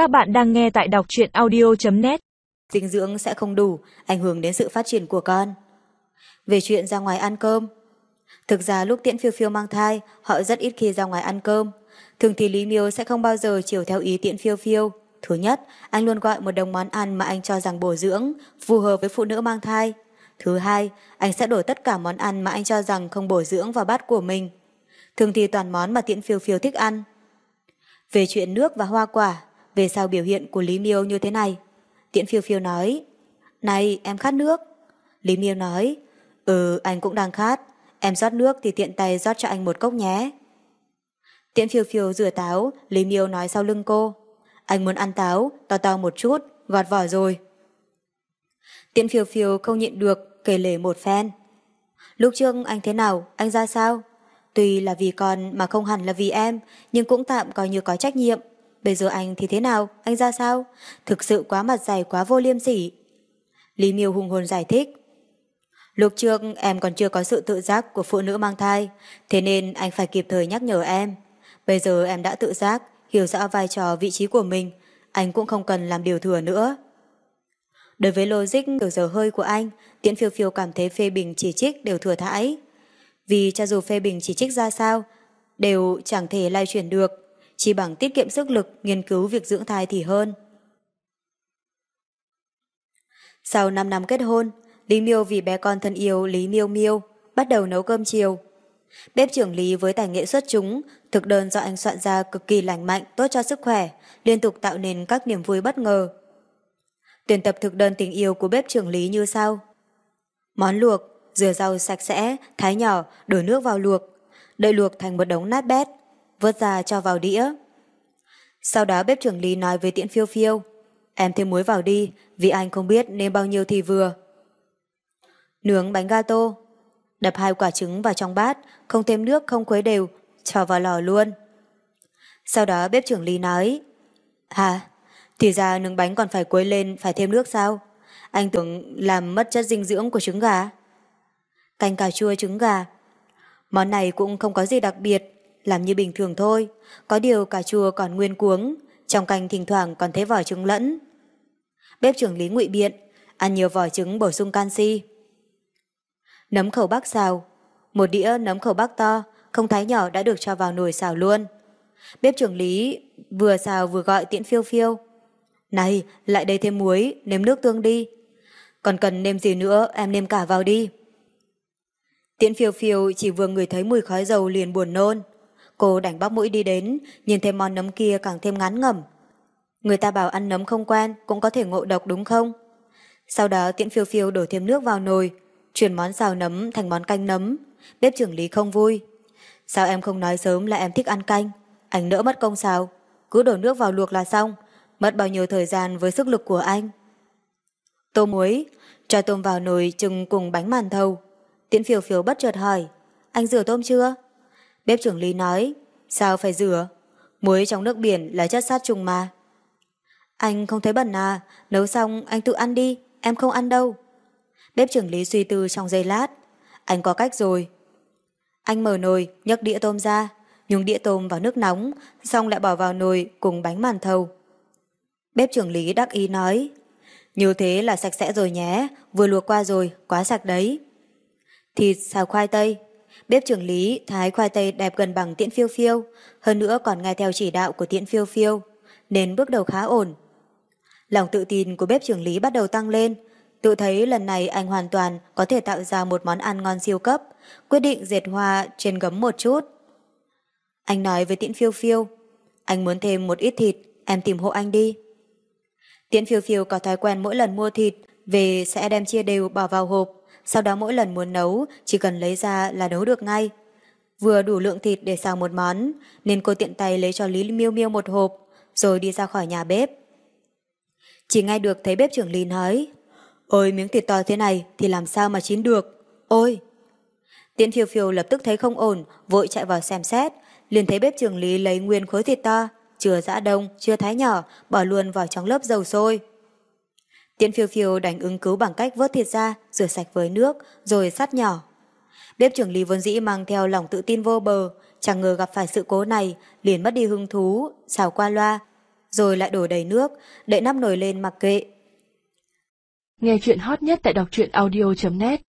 Các bạn đang nghe tại đọc truyện audio.net Dinh dưỡng sẽ không đủ, ảnh hưởng đến sự phát triển của con. Về chuyện ra ngoài ăn cơm Thực ra lúc Tiễn Phiêu Phiêu mang thai, họ rất ít khi ra ngoài ăn cơm. Thường thì Lý Miêu sẽ không bao giờ chiều theo ý Tiễn Phiêu Phiêu. Thứ nhất, anh luôn gọi một đồng món ăn mà anh cho rằng bổ dưỡng, phù hợp với phụ nữ mang thai. Thứ hai, anh sẽ đổ tất cả món ăn mà anh cho rằng không bổ dưỡng vào bát của mình. Thường thì toàn món mà Tiễn Phiêu Phiêu thích ăn. Về chuyện nước và hoa quả, về sau biểu hiện của Lý Miêu như thế này. Tiễn Phiêu Phiêu nói, Này, em khát nước. Lý Miêu nói, Ừ, anh cũng đang khát. Em rót nước thì tiện tay rót cho anh một cốc nhé. Tiễn Phiêu Phiêu rửa táo, Lý Miêu nói sau lưng cô. Anh muốn ăn táo, to to một chút, gọt vỏ rồi. Tiễn Phiêu Phiêu không nhịn được, kể lể một phen. Lúc trước anh thế nào, anh ra sao? Tuy là vì con mà không hẳn là vì em, nhưng cũng tạm coi như có trách nhiệm. Bây giờ anh thì thế nào, anh ra sao? Thực sự quá mặt dày quá vô liêm sỉ. Lý Miêu hùng hồn giải thích. Lúc trước em còn chưa có sự tự giác của phụ nữ mang thai, thế nên anh phải kịp thời nhắc nhở em. Bây giờ em đã tự giác, hiểu rõ vai trò vị trí của mình, anh cũng không cần làm điều thừa nữa. Đối với logic kiểu giờ hơi của anh, Tiễn Phiêu Phiêu cảm thấy phê bình chỉ trích đều thừa thãi. Vì cho dù phê bình chỉ trích ra sao, đều chẳng thể lay chuyển được, chỉ bằng tiết kiệm sức lực nghiên cứu việc dưỡng thai thì hơn. Sau 5 năm kết hôn, Lý Miêu vì bé con thân yêu Lý Miêu Miêu bắt đầu nấu cơm chiều. Bếp trưởng Lý với tài nghệ xuất chúng, thực đơn do anh soạn ra cực kỳ lành mạnh, tốt cho sức khỏe, liên tục tạo nên các niềm vui bất ngờ. Tuyển tập thực đơn tình yêu của bếp trưởng Lý như sau. Món luộc, rửa rau sạch sẽ, thái nhỏ, đổ nước vào luộc, đợi luộc thành một đống nát bét, vớt ra cho vào đĩa. Sau đó bếp trưởng Lý nói với tiễn phiêu phiêu, em thêm muối vào đi, vì anh không biết nên bao nhiêu thì vừa. Nướng bánh gato, đập hai quả trứng vào trong bát, không thêm nước không khuấy đều, cho vào lò luôn. Sau đó bếp trưởng Lý nói, Hả? Thì ra nướng bánh còn phải quấy lên, phải thêm nước sao? Anh tưởng làm mất chất dinh dưỡng của trứng gà. Canh cà chua trứng gà. Món này cũng không có gì đặc biệt, làm như bình thường thôi. Có điều cà chua còn nguyên cuống, trong canh thỉnh thoảng còn thấy vỏ trứng lẫn. Bếp trưởng Lý ngụy biện, ăn nhiều vỏ trứng bổ sung canxi. Nấm khẩu bắc xào. Một đĩa nấm khẩu bắc to, không thái nhỏ đã được cho vào nồi xào luôn. Bếp trưởng Lý vừa xào vừa gọi tiễn phiêu phiêu. Này, lại đây thêm muối, nêm nước tương đi. Còn cần nêm gì nữa, em nêm cả vào đi. Tiễn phiêu phiêu chỉ vừa ngửi thấy mùi khói dầu liền buồn nôn. Cô đành bóc mũi đi đến, nhìn thấy món nấm kia càng thêm ngán ngẩm. Người ta bảo ăn nấm không quen cũng có thể ngộ độc đúng không? Sau đó tiễn phiêu phiêu đổ thêm nước vào nồi, chuyển món xào nấm thành món canh nấm. Bếp trưởng lý không vui. Sao em không nói sớm là em thích ăn canh? Anh nỡ mất công sao? Cứ đổ nước vào luộc là xong. Mất bao nhiêu thời gian với sức lực của anh? Tôm muối, cho tôm vào nồi chừng cùng bánh màn thầu. Tiễn phiêu phiêu bất chợt hỏi, anh rửa tôm chưa? Bếp trưởng Lý nói, sao phải rửa? Muối trong nước biển là chất sát trùng mà. Anh không thấy bẩn à, nấu xong anh tự ăn đi, em không ăn đâu. Bếp trưởng Lý suy tư trong giây lát, anh có cách rồi. Anh mở nồi, nhấc đĩa tôm ra, nhúng đĩa tôm vào nước nóng, xong lại bỏ vào nồi cùng bánh màn thầu. Bếp trưởng Lý đắc ý nói, như thế là sạch sẽ rồi nhé, vừa luộc qua rồi, quá sạch đấy. Thịt xào khoai tây, bếp trưởng Lý thái khoai tây đẹp gần bằng tiễn phiêu phiêu, hơn nữa còn nghe theo chỉ đạo của tiễn phiêu phiêu, nên bước đầu khá ổn. Lòng tự tin của bếp trưởng Lý bắt đầu tăng lên, tự thấy lần này anh hoàn toàn có thể tạo ra một món ăn ngon siêu cấp, quyết định dệt hoa trên gấm một chút. Anh nói với tiễn phiêu phiêu, anh muốn thêm một ít thịt, em tìm hộ anh đi. Tiễn phiêu phiêu có thói quen mỗi lần mua thịt, về sẽ đem chia đều bỏ vào hộp, sau đó mỗi lần muốn nấu, chỉ cần lấy ra là nấu được ngay. Vừa đủ lượng thịt để xào một món, nên cô tiện tay lấy cho Lý Miêu Miêu một hộp, rồi đi ra khỏi nhà bếp. Chỉ ngay được thấy bếp trưởng Lý nói, Ôi miếng thịt to thế này thì làm sao mà chín được, ôi! Tiễn phiêu phiêu lập tức thấy không ổn, vội chạy vào xem xét, liền thấy bếp trưởng Lý lấy nguyên khối thịt to, chưa giã đông, chưa thái nhỏ, bỏ luôn vào trong lớp dầu sôi. Tiễn phiêu phiêu đánh ứng cứu bằng cách vớt thịt ra, rửa sạch với nước, rồi sắt nhỏ. Bếp trưởng Lý vốn dĩ mang theo lòng tự tin vô bờ, chẳng ngờ gặp phải sự cố này, liền mất đi hứng thú, xào qua loa. rồi lại đổ đầy nước, đậy nắp nồi lên mặc kệ. Nghe chuyện hot nhất tại đọc truyện audio.net